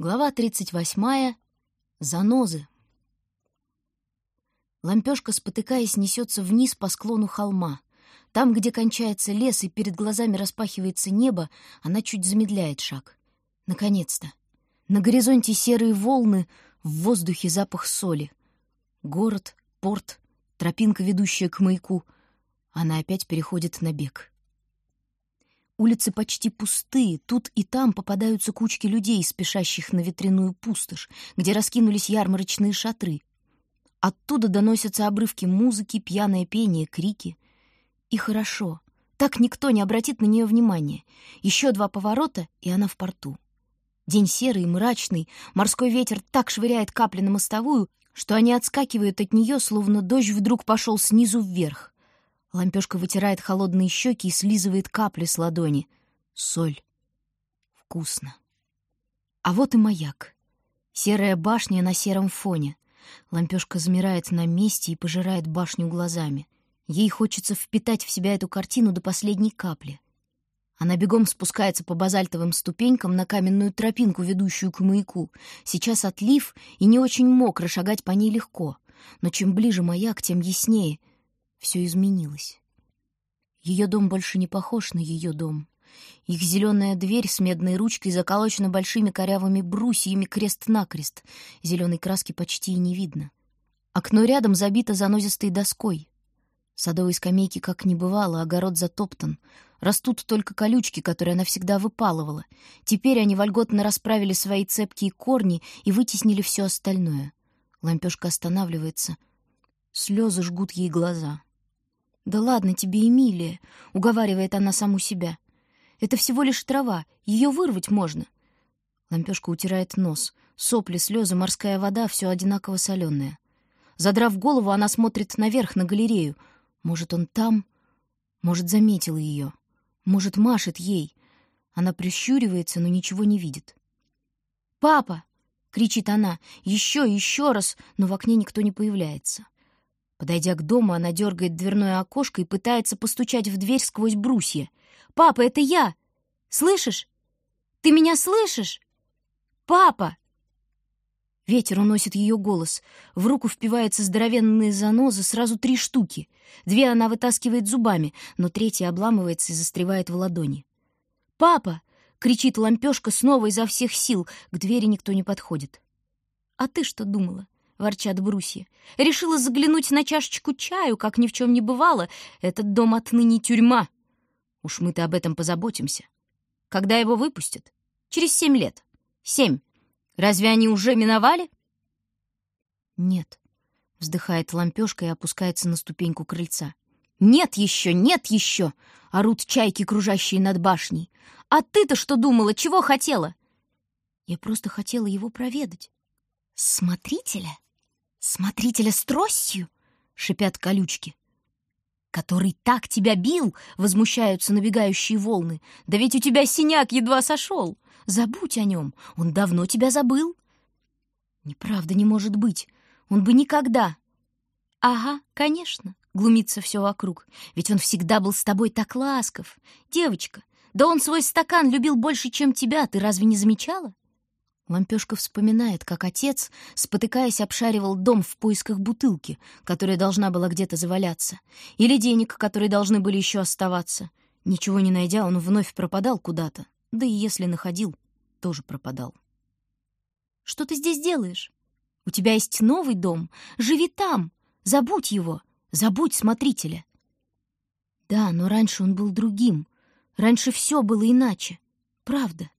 Глава 38. Занозы. Лампёшка, спотыкаясь, несется вниз по склону холма. Там, где кончается лес и перед глазами распахивается небо, она чуть замедляет шаг. Наконец-то. На горизонте серые волны, в воздухе запах соли. Город, порт, тропинка, ведущая к маяку. Она опять переходит на бег. Улицы почти пустые, тут и там попадаются кучки людей, спешащих на ветряную пустошь, где раскинулись ярмарочные шатры. Оттуда доносятся обрывки музыки, пьяное пение, крики. И хорошо. Так никто не обратит на нее внимания. Еще два поворота, и она в порту. День серый и мрачный, морской ветер так швыряет капли на мостовую, что они отскакивают от нее, словно дождь вдруг пошел снизу вверх. Лампешка вытирает холодные щеки и слизывает капли с ладони. Соль. Вкусно. А вот и маяк. Серая башня на сером фоне. Лампешка замирает на месте и пожирает башню глазами. Ей хочется впитать в себя эту картину до последней капли. Она бегом спускается по базальтовым ступенькам на каменную тропинку, ведущую к маяку. Сейчас отлив, и не очень мокро шагать по ней легко. Но чем ближе маяк, тем яснее — все изменилось. Ее дом больше не похож на ее дом. Их зеленая дверь с медной ручкой заколочена большими корявыми брусьями крест-накрест. Зеленой краски почти и не видно. Окно рядом забито занозистой доской. Садовой скамейки как не бывало, огород затоптан. Растут только колючки, которые она всегда выпалывала. Теперь они вольготно расправили свои цепкие корни и вытеснили все остальное. Лампешка останавливается. Слезы жгут ей глаза. «Да ладно тебе, Эмилия», — уговаривает она саму себя. «Это всего лишь трава, ее вырвать можно». Лампешка утирает нос. Сопли, слезы, морская вода — все одинаково соленое. Задрав голову, она смотрит наверх, на галерею. Может, он там? Может, заметил ее? Может, машет ей? Она прищуривается, но ничего не видит. «Папа!» — кричит она. Еще, еще раз, но в окне никто не появляется. Подойдя к дому, она дергает дверное окошко и пытается постучать в дверь сквозь брусья. «Папа, это я! Слышишь? Ты меня слышишь? Папа!» Ветер уносит ее голос. В руку впиваются здоровенные занозы, сразу три штуки. Две она вытаскивает зубами, но третья обламывается и застревает в ладони. «Папа!» — кричит лампешка снова изо всех сил. К двери никто не подходит. «А ты что думала?» — ворчат брусья. «Решила заглянуть на чашечку чаю, как ни в чем не бывало. Этот дом отныне тюрьма. Уж мы-то об этом позаботимся. Когда его выпустят? Через семь лет. Семь. Разве они уже миновали?» «Нет», — вздыхает лампешка и опускается на ступеньку крыльца. «Нет еще, нет еще!» — орут чайки, кружащие над башней. «А ты-то что думала, чего хотела?» «Я просто хотела его проведать». «Смотрителя?» «Смотрителя с тростью?» — шипят колючки. «Который так тебя бил!» — возмущаются набегающие волны. «Да ведь у тебя синяк едва сошел! Забудь о нем, он давно тебя забыл!» «Неправда не может быть, он бы никогда!» «Ага, конечно!» — глумится все вокруг. «Ведь он всегда был с тобой так ласков! Девочка, да он свой стакан любил больше, чем тебя, ты разве не замечала?» Лампешка вспоминает, как отец, спотыкаясь, обшаривал дом в поисках бутылки, которая должна была где-то заваляться, или денег, которые должны были еще оставаться. Ничего не найдя, он вновь пропадал куда-то, да и если находил, тоже пропадал. «Что ты здесь делаешь? У тебя есть новый дом, живи там, забудь его, забудь смотрителя». Да, но раньше он был другим, раньше все было иначе, правда.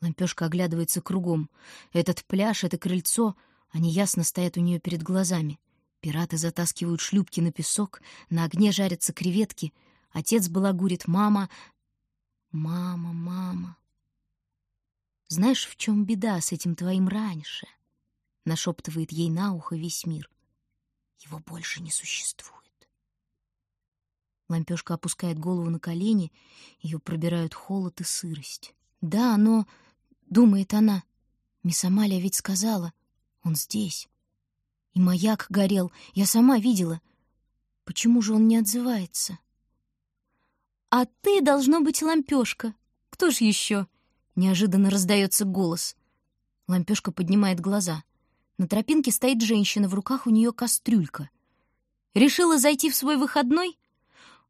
Лампешка оглядывается кругом. Этот пляж, это крыльцо, они ясно стоят у нее перед глазами. Пираты затаскивают шлюпки на песок, на огне жарятся креветки. Отец балагурит «мама». «Мама, мама». «Знаешь, в чем беда с этим твоим раньше?» — нашептывает ей на ухо весь мир. «Его больше не существует». Лампешка опускает голову на колени, ее пробирают холод и сырость. «Да, но...» Думает она. Мисс Амалия ведь сказала, он здесь. И маяк горел, я сама видела. Почему же он не отзывается? «А ты, должно быть, лампешка. Кто ж еще?» Неожиданно раздается голос. Лампешка поднимает глаза. На тропинке стоит женщина, в руках у нее кастрюлька. Решила зайти в свой выходной?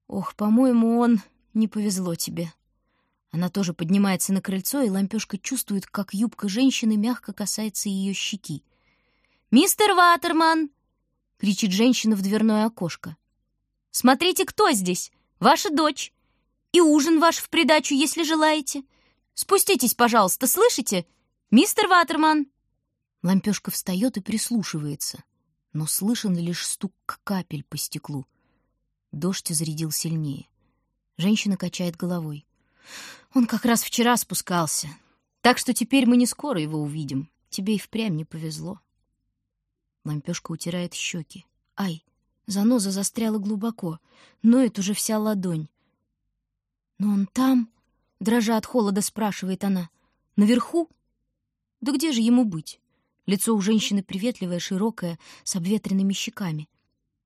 Ох, по-моему, он... Не повезло тебе. Она тоже поднимается на крыльцо, и лампешка чувствует, как юбка женщины мягко касается ее щеки. «Мистер Ватерман!» — кричит женщина в дверное окошко. «Смотрите, кто здесь! Ваша дочь! И ужин ваш в придачу, если желаете! Спуститесь, пожалуйста, слышите? Мистер Ватерман!» Лампешка встает и прислушивается, но слышен лишь стук капель по стеклу. Дождь зарядил сильнее. Женщина качает головой. Он как раз вчера спускался, так что теперь мы не скоро его увидим. Тебе и впрямь не повезло. Лампешка утирает щеки. Ай, заноза застряла глубоко, ноет уже вся ладонь. Но он там, дрожа от холода, спрашивает она. Наверху? Да где же ему быть? Лицо у женщины приветливое, широкое, с обветренными щеками.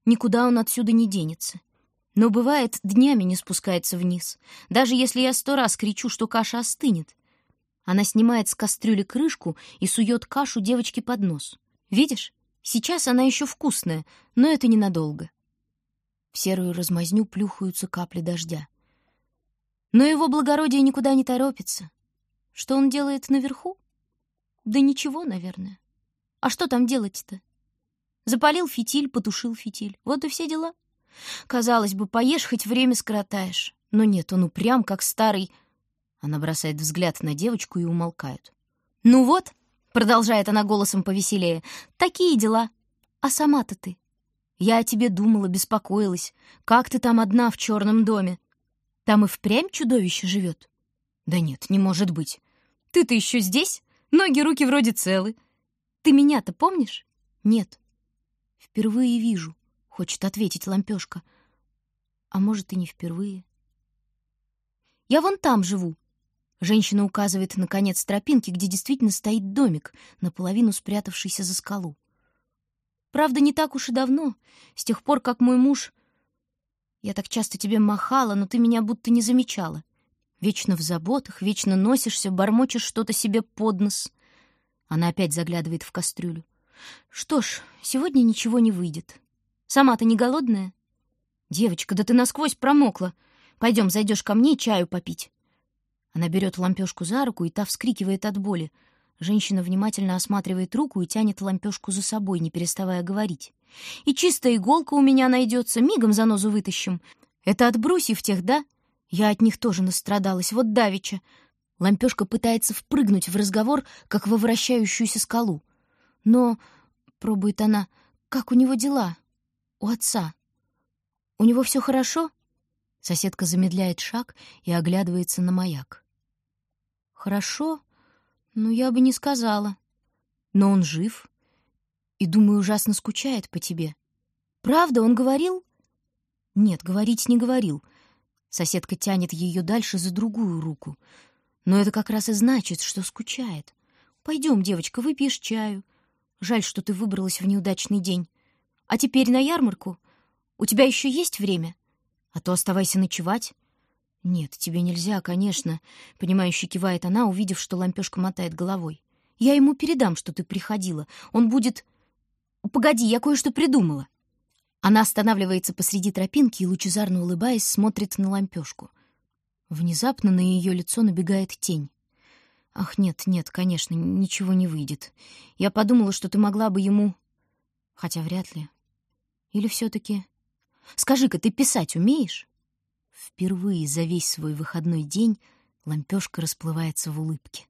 Никуда он отсюда не денется. Но бывает, днями не спускается вниз, даже если я сто раз кричу, что каша остынет. Она снимает с кастрюли крышку и сует кашу девочке под нос. Видишь, сейчас она еще вкусная, но это ненадолго. В серую размазню плюхаются капли дождя. Но его благородие никуда не торопится. Что он делает наверху? Да ничего, наверное. А что там делать-то? Запалил фитиль, потушил фитиль. Вот и все дела. Казалось бы, поешь, хоть время скоротаешь. Но нет, он упрям, как старый... Она бросает взгляд на девочку и умолкает. «Ну вот», — продолжает она голосом повеселее, — «такие дела. А сама-то ты? Я о тебе думала, беспокоилась. Как ты там одна в черном доме? Там и впрямь чудовище живет?» «Да нет, не может быть. Ты-то еще здесь? Ноги, руки вроде целы. Ты меня-то помнишь?» «Нет. Впервые вижу хочет ответить лампёшка. А может, и не впервые. Я вон там живу. Женщина указывает на конец тропинки, где действительно стоит домик, наполовину спрятавшийся за скалу. Правда, не так уж и давно, с тех пор, как мой муж... Я так часто тебе махала, но ты меня будто не замечала. Вечно в заботах, вечно носишься, бормочешь что-то себе под нос. Она опять заглядывает в кастрюлю. Что ж, сегодня ничего не выйдет. Сама-то не голодная? Девочка, да ты насквозь промокла. Пойдем, зайдешь ко мне чаю попить. Она берет лампешку за руку, и та вскрикивает от боли. Женщина внимательно осматривает руку и тянет лампешку за собой, не переставая говорить. «И чистая иголка у меня найдется, мигом занозу вытащим. Это от брусьев тех, да? Я от них тоже настрадалась, вот давеча». Лампешка пытается впрыгнуть в разговор, как во вращающуюся скалу. «Но...» — пробует она. «Как у него дела?» У отца. У него все хорошо?» Соседка замедляет шаг и оглядывается на маяк. «Хорошо? Ну, я бы не сказала. Но он жив и, думаю, ужасно скучает по тебе. Правда, он говорил?» «Нет, говорить не говорил». Соседка тянет ее дальше за другую руку. «Но это как раз и значит, что скучает. Пойдем, девочка, выпьешь чаю. Жаль, что ты выбралась в неудачный день. А теперь на ярмарку? У тебя еще есть время? А то оставайся ночевать. Нет, тебе нельзя, конечно, понимающе кивает она, увидев, что лампешка мотает головой. Я ему передам, что ты приходила. Он будет... Погоди, я кое-что придумала. Она останавливается посреди тропинки и, лучезарно улыбаясь, смотрит на лампешку. Внезапно на ее лицо набегает тень. «Ах, нет, нет, конечно, ничего не выйдет. Я подумала, что ты могла бы ему...» Хотя вряд ли. Или все-таки... Скажи-ка, ты писать умеешь? Впервые за весь свой выходной день лампешка расплывается в улыбке.